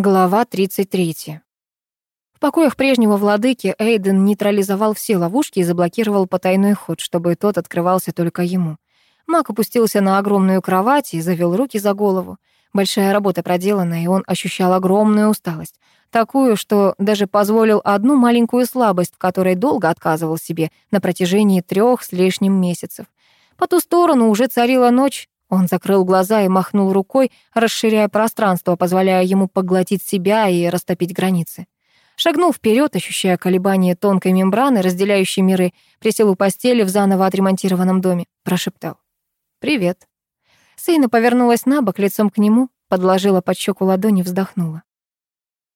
Глава 33. В покоях прежнего владыки Эйден нейтрализовал все ловушки и заблокировал потайной ход, чтобы тот открывался только ему. Мак опустился на огромную кровать и завел руки за голову. Большая работа проделана, и он ощущал огромную усталость. Такую, что даже позволил одну маленькую слабость, в которой долго отказывал себе на протяжении трех с лишним месяцев. По ту сторону уже царила ночь, он закрыл глаза и махнул рукой, расширяя пространство, позволяя ему поглотить себя и растопить границы. Шагнул вперед, ощущая колебания тонкой мембраны, разделяющей миры, присел у постели в заново отремонтированном доме, прошептал. «Привет». Сейна повернулась на бок лицом к нему, подложила под щеку ладони, вздохнула.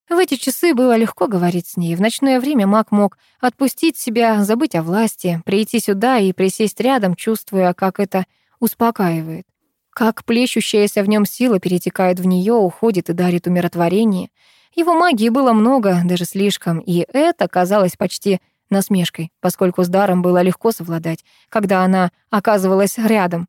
В эти часы было легко говорить с ней. В ночное время маг мог отпустить себя, забыть о власти, прийти сюда и присесть рядом, чувствуя, как это успокаивает. Как плещущаяся в нем сила перетекает в нее, уходит и дарит умиротворение. Его магии было много, даже слишком, и это казалось почти насмешкой, поскольку с даром было легко совладать, когда она оказывалась рядом.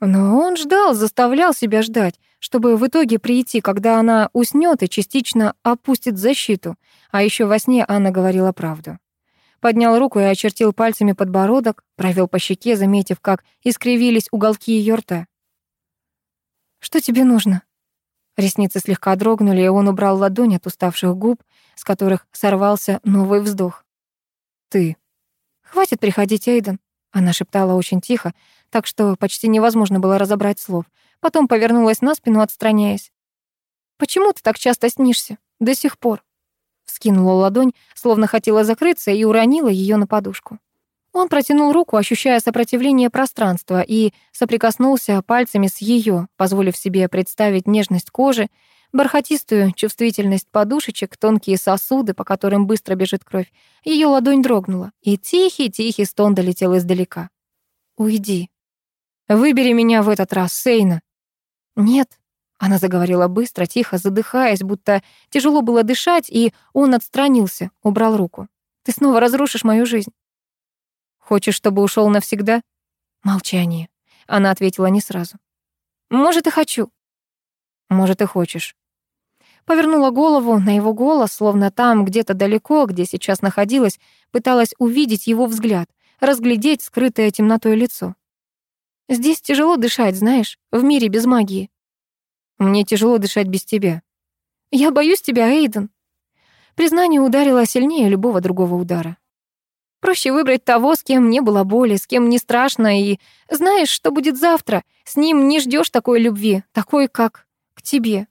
Но он ждал, заставлял себя ждать, чтобы в итоге прийти, когда она уснет и частично опустит защиту. А еще во сне Анна говорила правду. Поднял руку и очертил пальцами подбородок, провел по щеке, заметив, как искривились уголки ее рта. Что тебе нужно?» Ресницы слегка дрогнули, и он убрал ладонь от уставших губ, с которых сорвался новый вздох. «Ты». «Хватит приходить, Эйден», — она шептала очень тихо, так что почти невозможно было разобрать слов. Потом повернулась на спину, отстраняясь. «Почему ты так часто снишься? До сих пор?» Скинула ладонь, словно хотела закрыться, и уронила ее на подушку. Он протянул руку, ощущая сопротивление пространства, и соприкоснулся пальцами с ее, позволив себе представить нежность кожи, бархатистую чувствительность подушечек, тонкие сосуды, по которым быстро бежит кровь. Ее ладонь дрогнула, и тихий-тихий стон долетел издалека. «Уйди. Выбери меня в этот раз, Сейна». «Нет», — она заговорила быстро, тихо, задыхаясь, будто тяжело было дышать, и он отстранился, убрал руку. «Ты снова разрушишь мою жизнь. Хочешь, чтобы ушел навсегда? Молчание. Она ответила не сразу. Может, и хочу. Может, и хочешь. Повернула голову на его голос, словно там, где-то далеко, где сейчас находилась, пыталась увидеть его взгляд, разглядеть скрытое темнотой лицо. Здесь тяжело дышать, знаешь, в мире без магии. Мне тяжело дышать без тебя. Я боюсь тебя, Эйден. Признание ударило сильнее любого другого удара. Проще выбрать того, с кем не было боли, с кем не страшно, и знаешь, что будет завтра. С ним не ждешь такой любви, такой, как к тебе.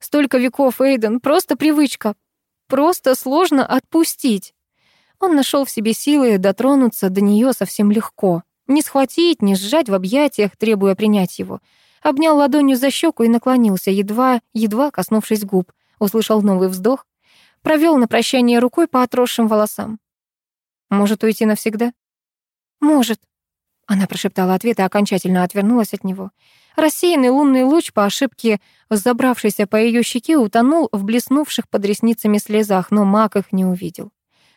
Столько веков, Эйден, просто привычка. Просто сложно отпустить. Он нашел в себе силы дотронуться до нее совсем легко. Не схватить, не сжать в объятиях, требуя принять его. Обнял ладонью за щеку и наклонился, едва, едва коснувшись губ. Услышал новый вздох. Провел на прощание рукой по отросшим волосам. Может уйти навсегда? Может. Она прошептала ответ и окончательно отвернулась от него. Рассеянный лунный луч по ошибке, забравшийся по ее щеке, утонул в блеснувших под ресницами слезах, но маг их не увидел.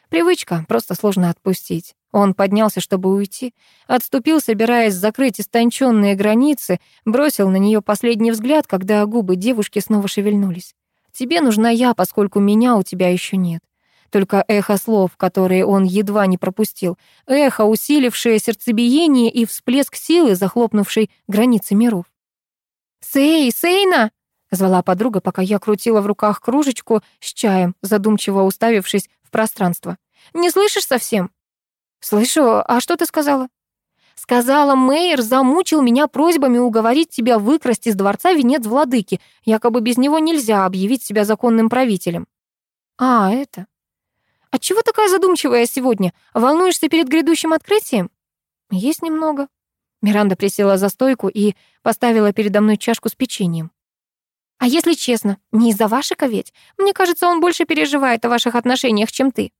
Привычка, просто сложно отпустить. Он поднялся, чтобы уйти, отступил, собираясь закрыть истонченные границы, бросил на нее последний взгляд, когда губы девушки снова шевельнулись. «Тебе нужна я, поскольку меня у тебя еще нет. Только эхо слов, которые он едва не пропустил, эхо, усилившее сердцебиение и всплеск силы, захлопнувшей границы миров. «Сей, Сейна!» — звала подруга, пока я крутила в руках кружечку с чаем, задумчиво уставившись в пространство. «Не слышишь совсем?» «Слышу. А что ты сказала?» Сказала, Мэйр замучил меня просьбами уговорить тебя выкрасть из дворца венец владыки. Якобы без него нельзя объявить себя законным правителем. А, это... Отчего такая задумчивая сегодня? Волнуешься перед грядущим открытием? Есть немного. Миранда присела за стойку и поставила передо мной чашку с печеньем. А если честно, не из-за Вашика ведь? Мне кажется, он больше переживает о ваших отношениях, чем ты.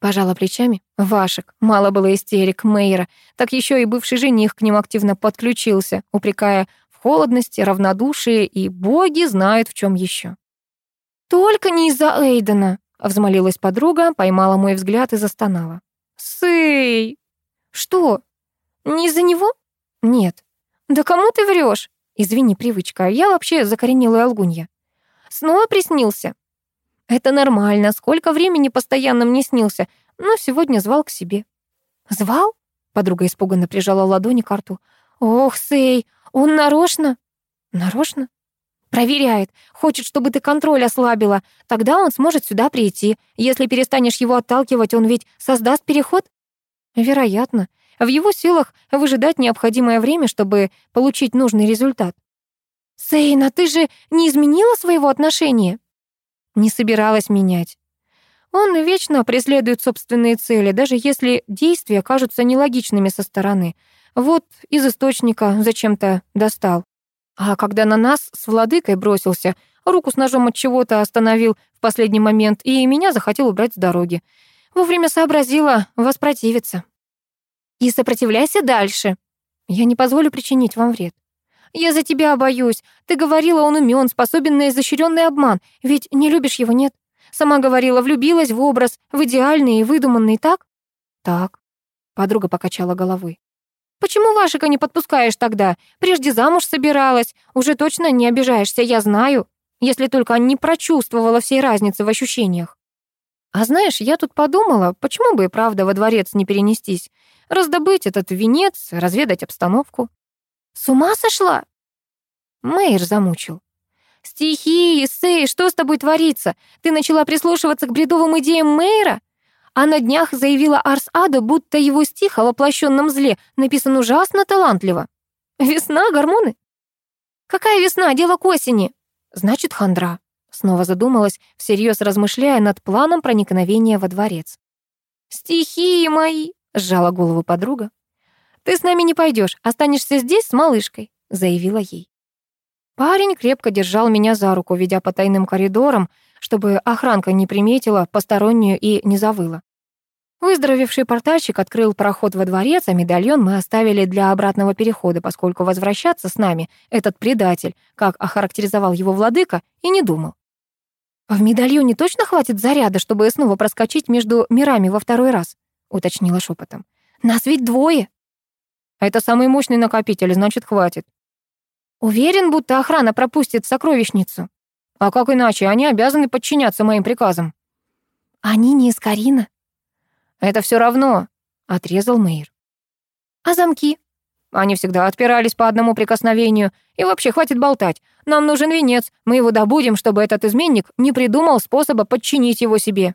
Пожала плечами. Вашик. Мало было истерик Мейера. Так еще и бывший жених к ним активно подключился, упрекая в холодности, равнодушии и боги знают в чем еще. Только не из-за Эйдена, Взмолилась подруга, поймала мой взгляд и застонала. «Сэй!» «Что? Не из-за него?» «Нет». «Да кому ты врешь? Извини, привычка. Я вообще закоренелая лгунья». «Снова приснился?» Это нормально, сколько времени постоянно мне снился, но сегодня звал к себе. Звал? Подруга испуганно прижала ладони к рту. Ох, Сей, он нарочно? Нарочно? Проверяет. Хочет, чтобы ты контроль ослабила. Тогда он сможет сюда прийти. Если перестанешь его отталкивать, он ведь создаст переход? Вероятно. В его силах выжидать необходимое время, чтобы получить нужный результат. «Сейна, ты же не изменила своего отношения?» Не собиралась менять. Он вечно преследует собственные цели, даже если действия кажутся нелогичными со стороны. Вот из источника зачем-то достал. А когда на нас с владыкой бросился, руку с ножом от чего-то остановил в последний момент, и меня захотел убрать с дороги. Вовремя сообразила воспротивиться. «И сопротивляйся дальше. Я не позволю причинить вам вред. Я за тебя боюсь. Ты говорила, он умен, способен на изощренный обман. Ведь не любишь его, нет? Сама говорила, влюбилась в образ, в идеальный и выдуманный, так? Так. Подруга покачала головой. Почему Вашика не подпускаешь тогда? Прежде замуж собиралась. Уже точно не обижаешься, я знаю. Если только не прочувствовала всей разницы в ощущениях. А знаешь, я тут подумала, почему бы и правда во дворец не перенестись? Раздобыть этот венец, разведать обстановку. С ума сошла? Мэйр замучил. Стихи, Сей, что с тобой творится? Ты начала прислушиваться к бредовым идеям Мэйра? А на днях заявила Арс Ада, будто его стих о воплощенном зле написан ужасно талантливо. Весна, гормоны? Какая весна? Дело к осени. Значит, хандра. Снова задумалась, всерьез размышляя над планом проникновения во дворец. «Стихи мои!» — сжала голову подруга. «Ты с нами не пойдешь, останешься здесь с малышкой», — заявила ей. Парень крепко держал меня за руку, ведя по тайным коридорам, чтобы охранка не приметила постороннюю и не завыла. Выздоровевший портальщик открыл проход во дворец, а медальон мы оставили для обратного перехода, поскольку возвращаться с нами этот предатель, как охарактеризовал его владыка, и не думал. «А в медальоне точно хватит заряда, чтобы снова проскочить между мирами во второй раз?» — уточнила шепотом. «Нас ведь двое!» Это самый мощный накопитель, значит, хватит. Уверен, будто охрана пропустит сокровищницу. А как иначе? Они обязаны подчиняться моим приказам. Они не из Карина. Это все равно, отрезал Мэйр. А замки? Они всегда отпирались по одному прикосновению. И вообще, хватит болтать. Нам нужен венец. Мы его добудем, чтобы этот изменник не придумал способа подчинить его себе.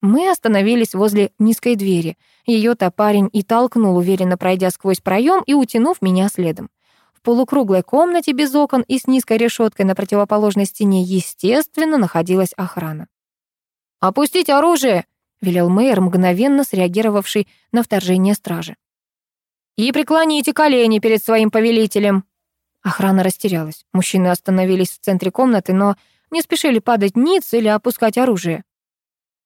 Мы остановились возле низкой двери. Ее-то парень и толкнул, уверенно пройдя сквозь проем и утянув меня следом. В полукруглой комнате без окон и с низкой решеткой на противоположной стене, естественно, находилась охрана. «Опустить оружие!» — велел мэр, мгновенно среагировавший на вторжение стражи. «И преклоните колени перед своим повелителем!» Охрана растерялась. Мужчины остановились в центре комнаты, но не спешили падать ниц или опускать оружие.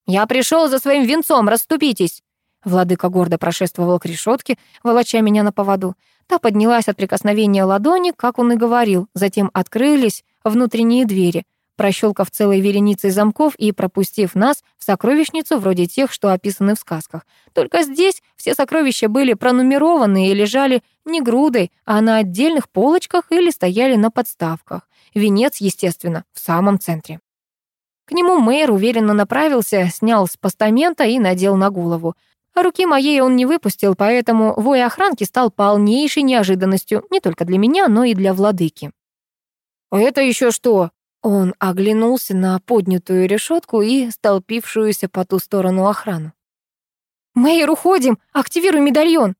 «Я пришел за своим венцом, расступитесь!» Владыка гордо прошествовал к решетке, волоча меня на поводу. Та поднялась от прикосновения ладони, как он и говорил. Затем открылись внутренние двери, прощелкав целой вереницей замков и пропустив нас в сокровищницу вроде тех, что описаны в сказках. Только здесь все сокровища были пронумерованы и лежали не грудой, а на отдельных полочках или стояли на подставках. Венец, естественно, в самом центре. К нему мэр уверенно направился, снял с постамента и надел на голову. Руки моей он не выпустил, поэтому вой охранки стал полнейшей неожиданностью не только для меня, но и для владыки. «Это еще что?» Он оглянулся на поднятую решетку и столпившуюся по ту сторону охрану. «Мэйр, уходим! Активируй медальон!»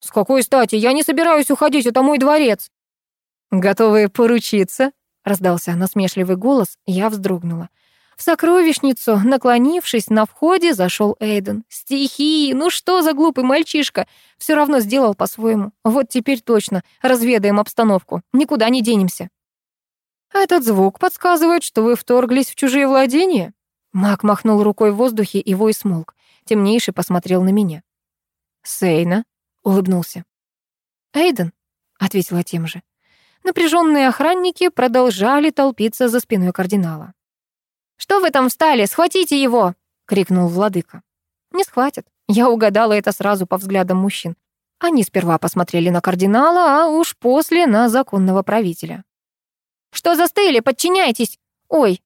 «С какой стати? Я не собираюсь уходить, это мой дворец!» «Готовы поручиться?» — раздался насмешливый голос, я вздрогнула. В сокровищницу, наклонившись на входе, зашел Эйден. Стихи, ну что за глупый мальчишка? Все равно сделал по-своему. Вот теперь точно разведаем обстановку. Никуда не денемся. Этот звук подсказывает, что вы вторглись в чужие владения. Маг махнул рукой в воздухе, и вой смолк. Темнейший посмотрел на меня. Сейна улыбнулся. Эйден, ответила тем же. Напряженные охранники продолжали толпиться за спиной кардинала. «Что вы там встали? Схватите его!» — крикнул владыка. «Не схватят». Я угадала это сразу по взглядам мужчин. Они сперва посмотрели на кардинала, а уж после на законного правителя. «Что застыли? Подчиняйтесь!» «Ой!»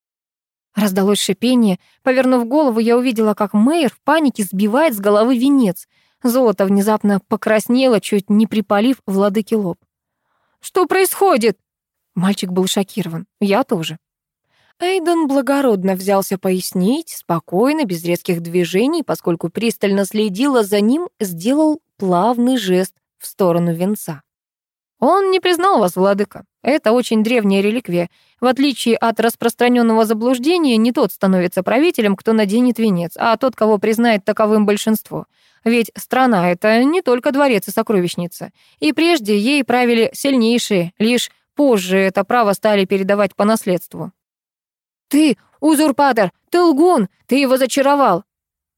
Раздалось шипение. Повернув голову, я увидела, как Мэйр в панике сбивает с головы венец. Золото внезапно покраснело, чуть не припалив владыке лоб. «Что происходит?» Мальчик был шокирован. Я тоже. Эйден благородно взялся пояснить, спокойно, без резких движений, поскольку пристально следила за ним, сделал плавный жест в сторону венца. «Он не признал вас, владыка. Это очень древняя реликвия. В отличие от распространенного заблуждения, не тот становится правителем, кто наденет венец, а тот, кого признает таковым большинство. Ведь страна — это не только дворец и сокровищница. И прежде ей правили сильнейшие, лишь позже это право стали передавать по наследству. «Ты узурпатор! Ты лгун! Ты его зачаровал!»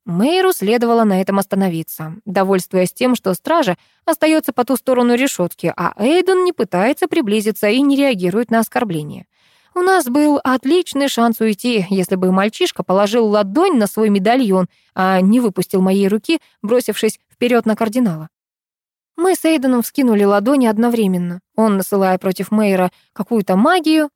Мэйру следовало на этом остановиться, довольствуясь тем, что стража остается по ту сторону решетки, а Эйден не пытается приблизиться и не реагирует на оскорбление. У нас был отличный шанс уйти, если бы мальчишка положил ладонь на свой медальон, а не выпустил моей руки, бросившись вперед на кардинала. Мы с Эйденом вскинули ладони одновременно. Он, насылая против Мэйра какую-то магию,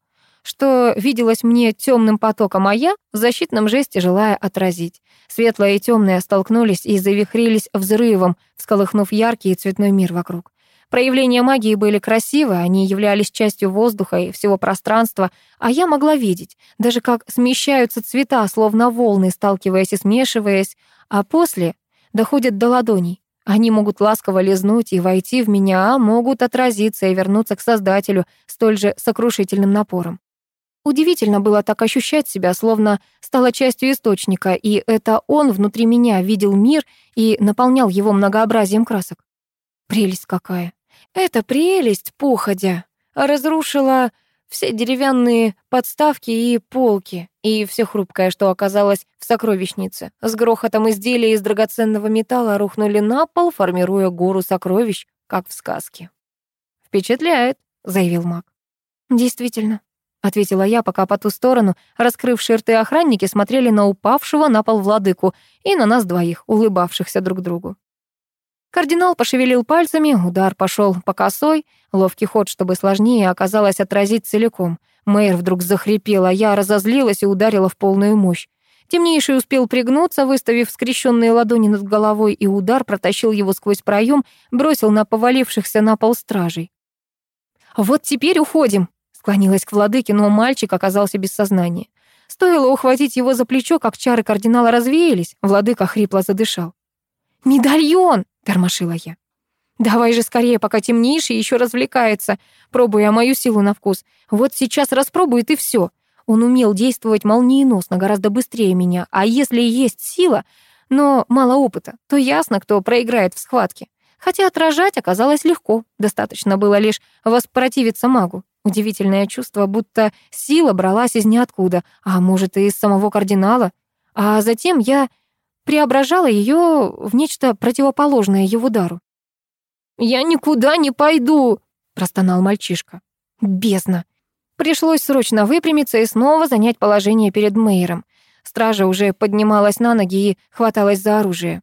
что виделось мне темным потоком, а я в защитном жесте желая отразить. Светлое и темное столкнулись и завихрились взрывом, всколыхнув яркий и цветной мир вокруг. Проявления магии были красивы, они являлись частью воздуха и всего пространства, а я могла видеть, даже как смещаются цвета, словно волны, сталкиваясь и смешиваясь, а после доходят до ладоней. Они могут ласково лизнуть и войти в меня, а могут отразиться и вернуться к Создателю столь же сокрушительным напором. Удивительно было так ощущать себя, словно стала частью источника, и это он внутри меня видел мир и наполнял его многообразием красок. Прелесть какая! Эта прелесть, походя, разрушила все деревянные подставки и полки, и все хрупкое, что оказалось в сокровищнице. С грохотом изделия из драгоценного металла рухнули на пол, формируя гору сокровищ, как в сказке. «Впечатляет», — заявил маг. «Действительно, — ответила я, пока по ту сторону раскрывшие рты охранники смотрели на упавшего на пол владыку и на нас двоих, улыбавшихся друг другу. Кардинал пошевелил пальцами, удар пошел по косой, ловкий ход, чтобы сложнее оказалось отразить целиком. Мэйр вдруг захрипел, а я разозлилась и ударила в полную мощь. Темнейший успел пригнуться, выставив скрещенные ладони над головой, и удар протащил его сквозь проем, бросил на повалившихся на пол стражей. «Вот теперь уходим», Склонилась к владыке, но мальчик оказался без сознания. Стоило ухватить его за плечо, как чары кардинала развеялись, владыка хрипло задышал. «Медальон!» — тормошила я. «Давай же скорее, пока темнейший еще развлекается, пробуя мою силу на вкус. Вот сейчас распробует и все. Он умел действовать молниеносно, гораздо быстрее меня, а если есть сила, но мало опыта, то ясно, кто проиграет в схватке. Хотя отражать оказалось легко, достаточно было лишь воспротивиться магу. Удивительное чувство, будто сила бралась из ниоткуда, а может, и из самого кардинала. А затем я преображала ее в нечто противоположное его дару. «Я никуда не пойду!» — простонал мальчишка. «Бездна!» Пришлось срочно выпрямиться и снова занять положение перед Мейером. Стража уже поднималась на ноги и хваталась за оружие.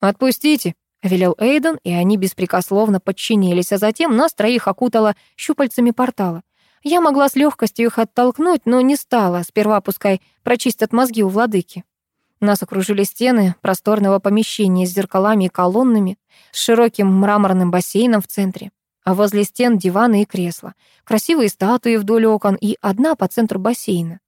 «Отпустите!» — велел Эйден, и они беспрекословно подчинились, а затем нас троих окутало щупальцами портала. Я могла с легкостью их оттолкнуть, но не стала, сперва пускай прочистят мозги у владыки. Нас окружили стены просторного помещения с зеркалами и колоннами, с широким мраморным бассейном в центре. А возле стен диваны и кресла, красивые статуи вдоль окон и одна по центру бассейна.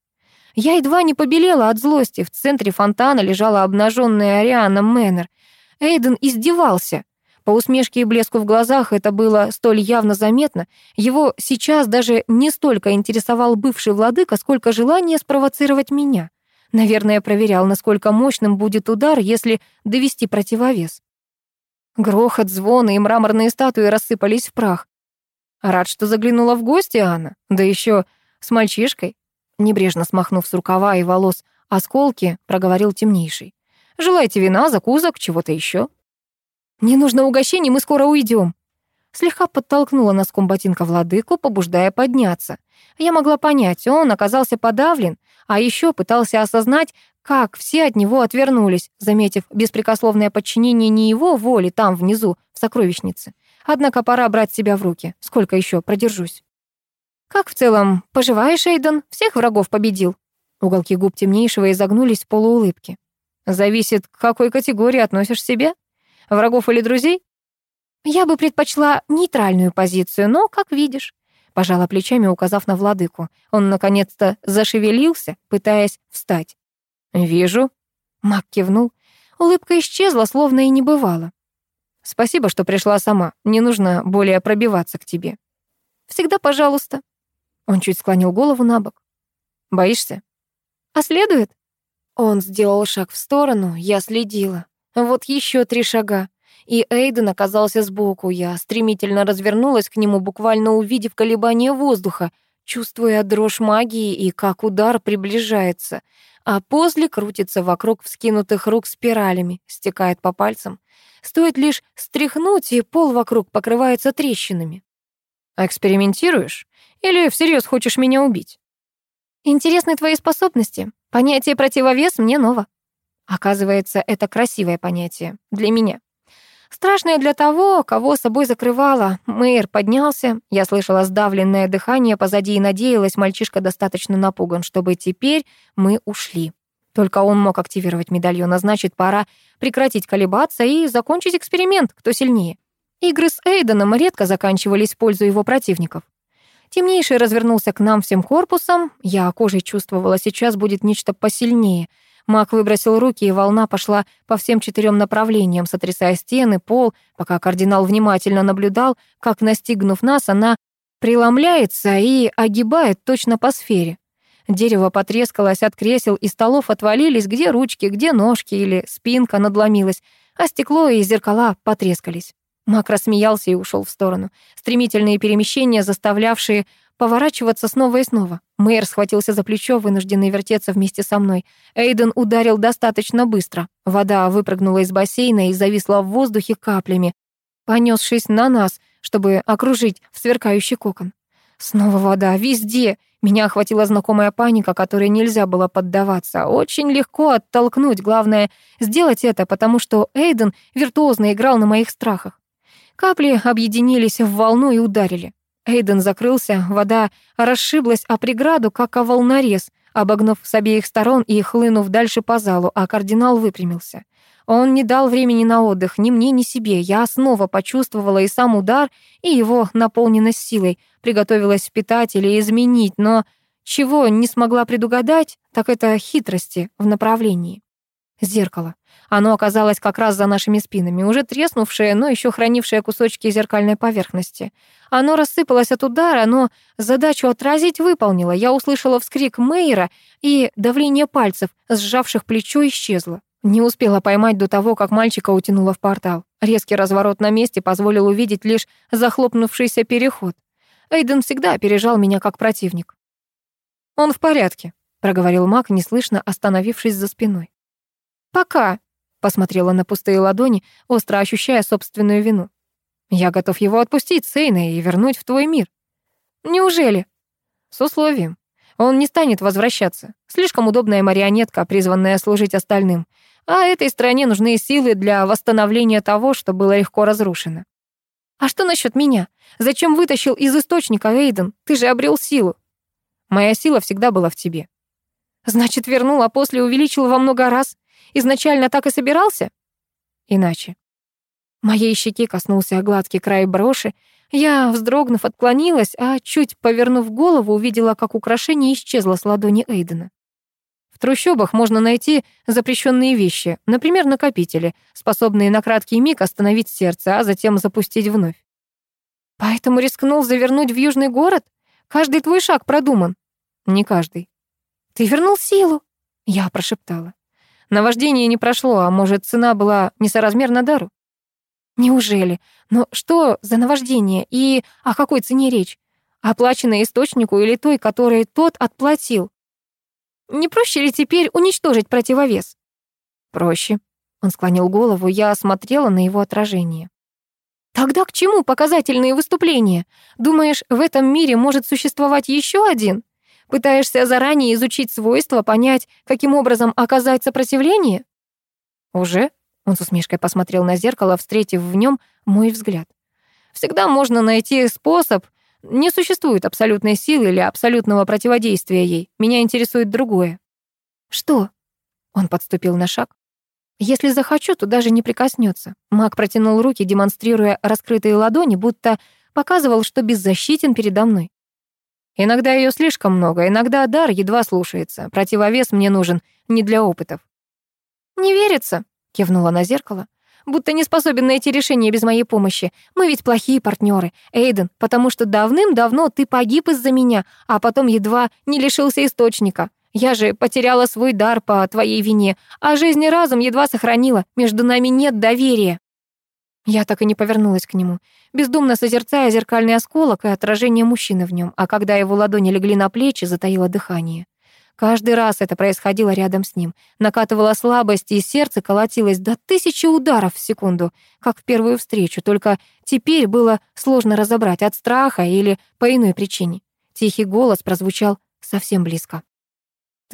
Я едва не побелела от злости. В центре фонтана лежала обнаженная Ариана Мэннер — Эйден издевался. По усмешке и блеску в глазах это было столь явно заметно. Его сейчас даже не столько интересовал бывший владыка, сколько желание спровоцировать меня. Наверное, проверял, насколько мощным будет удар, если довести противовес. Грохот, звоны и мраморные статуи рассыпались в прах. Рад, что заглянула в гости Анна, да еще с мальчишкой. Небрежно смахнув с рукава и волос осколки, проговорил темнейший. Желаете вина, закусок, чего-то еще? Не нужно угощений, мы скоро уйдем. Слегка подтолкнула носком ботинка владыку, побуждая подняться. Я могла понять, он оказался подавлен, а еще пытался осознать, как все от него отвернулись, заметив беспрекословное подчинение не его воли там внизу, в сокровищнице. Однако пора брать себя в руки. Сколько еще продержусь? «Как в целом поживаешь, Эйден? Всех врагов победил?» Уголки губ темнейшего изогнулись в полуулыбке. «Зависит, к какой категории относишь себя? Врагов или друзей?» «Я бы предпочла нейтральную позицию, но, как видишь», пожала плечами, указав на владыку. Он, наконец-то, зашевелился, пытаясь встать. «Вижу». Мак кивнул. Улыбка исчезла, словно и не бывало. «Спасибо, что пришла сама. Не нужно более пробиваться к тебе». «Всегда пожалуйста». Он чуть склонил голову на бок. «Боишься?» «А следует?» Он сделал шаг в сторону, я следила. Вот еще три шага. И Эйден оказался сбоку. Я стремительно развернулась к нему, буквально увидев колебание воздуха, чувствуя дрожь магии и как удар приближается, а после крутится вокруг вскинутых рук спиралями, стекает по пальцам. Стоит лишь стряхнуть, и пол вокруг покрывается трещинами. «Экспериментируешь? Или всерьез хочешь меня убить?» «Интересны твои способности. Понятие противовес мне ново». Оказывается, это красивое понятие для меня. Страшное для того, кого собой закрывала. Мэйр поднялся, я слышала сдавленное дыхание позади и надеялась, мальчишка достаточно напуган, чтобы теперь мы ушли. Только он мог активировать медальон, а значит, пора прекратить колебаться и закончить эксперимент, кто сильнее. Игры с Эйденом редко заканчивались в пользу его противников. Темнейший развернулся к нам всем корпусом. Я кожей чувствовала, сейчас будет нечто посильнее — Маг выбросил руки, и волна пошла по всем четырем направлениям, сотрясая стены, пол, пока кардинал внимательно наблюдал, как, настигнув нас, она преломляется и огибает точно по сфере. Дерево потрескалось от кресел, и столов отвалились, где ручки, где ножки или спинка надломилась, а стекло и зеркала потрескались. Мак рассмеялся и ушел в сторону. Стремительные перемещения, заставлявшие поворачиваться снова и снова. Мэйр схватился за плечо, вынужденный вертеться вместе со мной. Эйден ударил достаточно быстро. Вода выпрыгнула из бассейна и зависла в воздухе каплями, понесшись на нас, чтобы окружить в сверкающий кокон. Снова вода, везде. Меня охватила знакомая паника, которой нельзя было поддаваться. Очень легко оттолкнуть, главное — сделать это, потому что Эйден виртуозно играл на моих страхах. Капли объединились в волну и ударили. Эйден закрылся, вода расшиблась о преграду, как о волнорез, обогнув с обеих сторон и хлынув дальше по залу, а кардинал выпрямился. Он не дал времени на отдых ни мне, ни себе. Я снова почувствовала и сам удар, и его наполненность силой, приготовилась впитать или изменить, но чего не смогла предугадать, так это хитрости в направлении. Зеркало. Оно оказалось как раз за нашими спинами, уже треснувшее, но еще хранившее кусочки зеркальной поверхности. Оно рассыпалось от удара, но задачу отразить выполнило. Я услышала вскрик Мейера, и давление пальцев, сжавших плечо, исчезло. Не успела поймать до того, как мальчика утянуло в портал. Резкий разворот на месте позволил увидеть лишь захлопнувшийся переход. Эйден всегда опережал меня как противник. «Он в порядке», — проговорил маг, неслышно остановившись за спиной. «Пока», — посмотрела на пустые ладони, остро ощущая собственную вину. «Я готов его отпустить, Сейна, и вернуть в твой мир». «Неужели?» «С условием. Он не станет возвращаться. Слишком удобная марионетка, призванная служить остальным. А этой стране нужны силы для восстановления того, что было легко разрушено». «А что насчет меня? Зачем вытащил из источника, Эйден? Ты же обрел силу». «Моя сила всегда была в тебе». «Значит, вернул, а после увеличил во много раз. Изначально так и собирался? Иначе. Моей щеки коснулся гладкий край броши. Я, вздрогнув, отклонилась, а чуть повернув голову, увидела, как украшение исчезло с ладони Эйдена. В трущобах можно найти запрещенные вещи, например, накопители, способные на краткий миг остановить сердце, а затем запустить вновь. Поэтому рискнул завернуть в южный город? Каждый твой шаг продуман. Не каждый. Ты вернул силу, я прошептала. Наваждение не прошло, а может, цена была несоразмерна дару? Неужели? Но что за наваждение и о какой цене речь? Оплаченной источнику или той, которой тот отплатил? Не проще ли теперь уничтожить противовес? Проще. Он склонил голову, я смотрела на его отражение. Тогда к чему показательные выступления? Думаешь, в этом мире может существовать еще один? Пытаешься заранее изучить свойства, понять, каким образом оказать сопротивление? Уже? Он с усмешкой посмотрел на зеркало, встретив в нем мой взгляд. Всегда можно найти способ. Не существует абсолютной силы или абсолютного противодействия ей. Меня интересует другое. Что? Он подступил на шаг. Если захочу, то даже не прикоснется. Маг протянул руки, демонстрируя раскрытые ладони, будто показывал, что беззащитен передо мной. Иногда ее слишком много, иногда дар едва слушается. Противовес мне нужен не для опытов. «Не верится», — кивнула на зеркало. «Будто не способен найти решение без моей помощи. Мы ведь плохие партнеры, Эйден, потому что давным-давно ты погиб из-за меня, а потом едва не лишился источника. Я же потеряла свой дар по твоей вине, а жизнь и разум едва сохранила. Между нами нет доверия». Я так и не повернулась к нему, бездумно созерцая зеркальный осколок и отражение мужчины в нем, а когда его ладони легли на плечи, затаило дыхание. Каждый раз это происходило рядом с ним. Накатывала слабость, и сердце колотилось до тысячи ударов в секунду, как в первую встречу, только теперь было сложно разобрать, от страха или по иной причине. Тихий голос прозвучал совсем близко.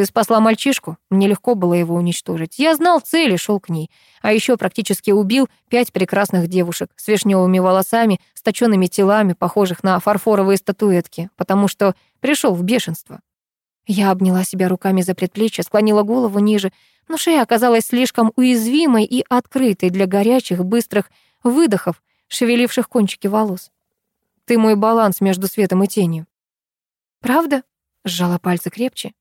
Ты спасла мальчишку, мне легко было его уничтожить. Я знал цель и шел к ней. А еще практически убил пять прекрасных девушек с вишневыми волосами, с точенными телами, похожих на фарфоровые статуэтки, потому что пришел в бешенство. Я обняла себя руками за предплечье, склонила голову ниже, но шея оказалась слишком уязвимой и открытой для горячих, быстрых выдохов, шевеливших кончики волос. Ты мой баланс между светом и тенью. Правда? Сжала пальцы крепче.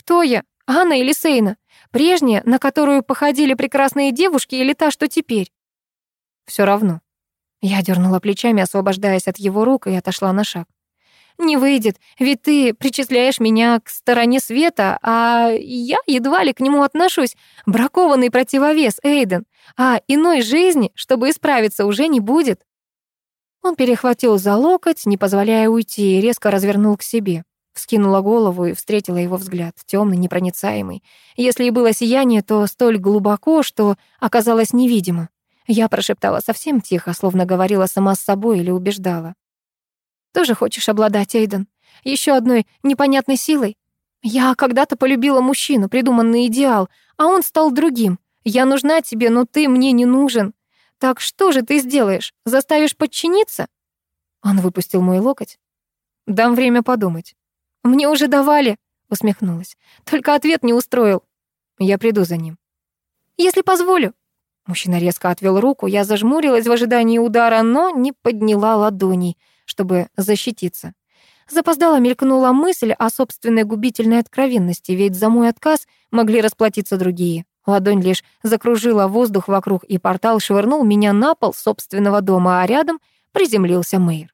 Кто я? Анна или Сейна? Прежняя, на которую походили прекрасные девушки, или та, что теперь? Все равно. Я дернула плечами, освобождаясь от его рук, и отошла на шаг. «Не выйдет, ведь ты причисляешь меня к стороне света, а я едва ли к нему отношусь. Бракованный противовес, Эйден. А иной жизни, чтобы исправиться, уже не будет». Он перехватил за локоть, не позволяя уйти, и резко развернул к себе. Вскинула голову и встретила его взгляд, темный, непроницаемый. Если и было сияние, то столь глубоко, что оказалось невидимо. Я прошептала совсем тихо, словно говорила сама с собой или убеждала. «Тоже хочешь обладать, Эйден? Еще одной непонятной силой? Я когда-то полюбила мужчину, придуманный идеал, а он стал другим. Я нужна тебе, но ты мне не нужен. Так что же ты сделаешь? Заставишь подчиниться?» Он выпустил мой локоть. «Дам время подумать». «Мне уже давали», — усмехнулась. «Только ответ не устроил. Я приду за ним». «Если позволю». Мужчина резко отвел руку, я зажмурилась в ожидании удара, но не подняла ладоней, чтобы защититься. Запоздала мелькнула мысль о собственной губительной откровенности, ведь за мой отказ могли расплатиться другие. Ладонь лишь закружила воздух вокруг, и портал швырнул меня на пол собственного дома, а рядом приземлился Мэйр.